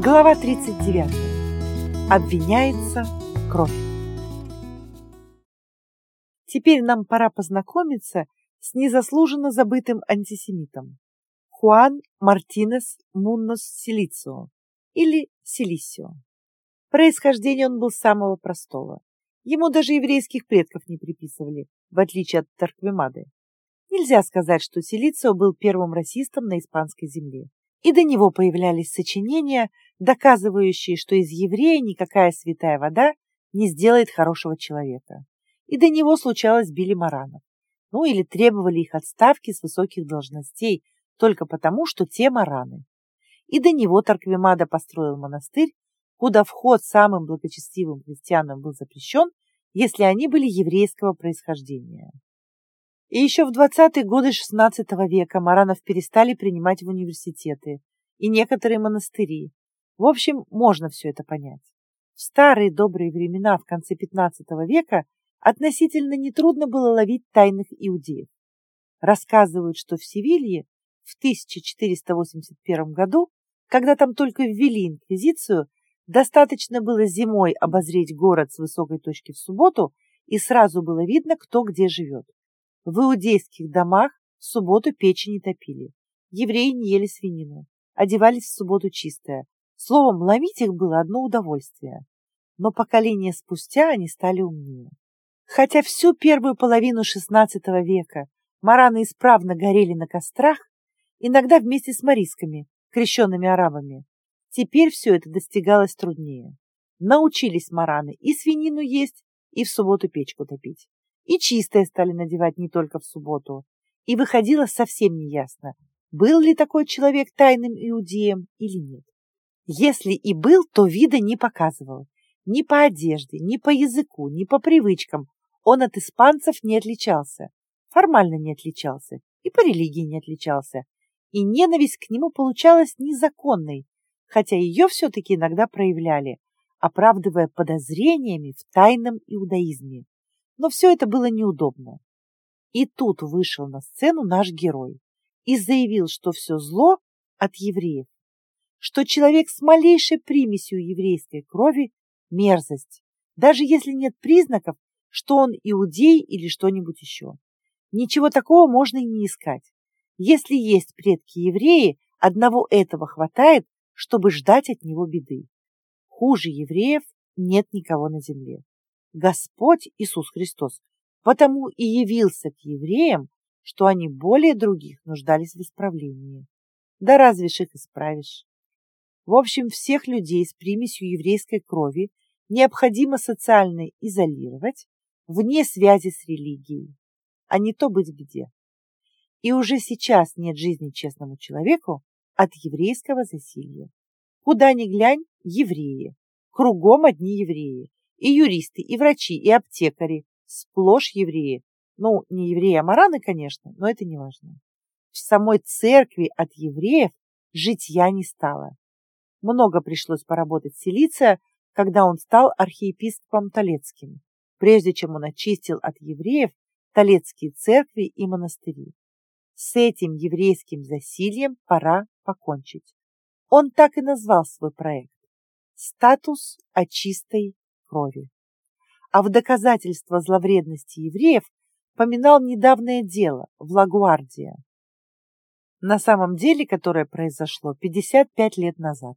Глава 39. Обвиняется кровь. Теперь нам пора познакомиться с незаслуженно забытым антисемитом. Хуан Мартинес Муннос Силицио или Силисио. Происхождение он был самого простого. Ему даже еврейских предков не приписывали, в отличие от Тарквемады. Нельзя сказать, что Силицио был первым расистом на испанской земле. И до него появлялись сочинения, доказывающие, что из еврея никакая святая вода не сделает хорошего человека. И до него случалось били маранов. Ну или требовали их отставки с высоких должностей только потому, что те мараны. И до него Тарквимада построил монастырь, куда вход самым благочестивым христианам был запрещен, если они были еврейского происхождения. И еще в 20-е годы XVI века маранов перестали принимать в университеты и некоторые монастыри, в общем, можно все это понять. В старые добрые времена в конце XV века относительно нетрудно было ловить тайных иудеев. Рассказывают, что в Севилье в 1481 году, когда там только ввели инквизицию, достаточно было зимой обозреть город с высокой точки в субботу, и сразу было видно, кто где живет. В иудейских домах в субботу печи не топили, евреи не ели свинину, одевались в субботу чистое, Словом, ловить их было одно удовольствие. Но поколение спустя они стали умнее. Хотя всю первую половину XVI века мараны исправно горели на кострах, иногда вместе с марисками, крещенными арабами, теперь все это достигалось труднее. Научились мараны и свинину есть, и в субботу печку топить. И чистое стали надевать не только в субботу. И выходило совсем неясно, был ли такой человек тайным иудеем или нет. Если и был, то вида не показывал. Ни по одежде, ни по языку, ни по привычкам он от испанцев не отличался. Формально не отличался и по религии не отличался. И ненависть к нему получалась незаконной, хотя ее все-таки иногда проявляли, оправдывая подозрениями в тайном иудаизме. Но все это было неудобно. И тут вышел на сцену наш герой и заявил, что все зло от евреев что человек с малейшей примесью еврейской крови – мерзость, даже если нет признаков, что он иудей или что-нибудь еще. Ничего такого можно и не искать. Если есть предки евреи, одного этого хватает, чтобы ждать от него беды. Хуже евреев нет никого на земле. Господь Иисус Христос потому и явился к евреям, что они более других нуждались в исправлении. Да разве ж их исправишь? В общем, всех людей с примесью еврейской крови необходимо социально изолировать вне связи с религией, а не то быть где. И уже сейчас нет жизни честному человеку от еврейского засилья. Куда ни глянь, евреи. Кругом одни евреи. И юристы, и врачи, и аптекари. Сплошь евреи. Ну, не евреи, а мараны, конечно, но это не важно. В самой церкви от евреев житья не стало. Много пришлось поработать Силиция, когда он стал архиепископом Толецким, прежде чем он очистил от евреев Толецкие церкви и монастыри. С этим еврейским засильем пора покончить. Он так и назвал свой проект «Статус о чистой крови». А в доказательство зловредности евреев поминал недавнее дело в Лагуардия, на самом деле которое произошло 55 лет назад.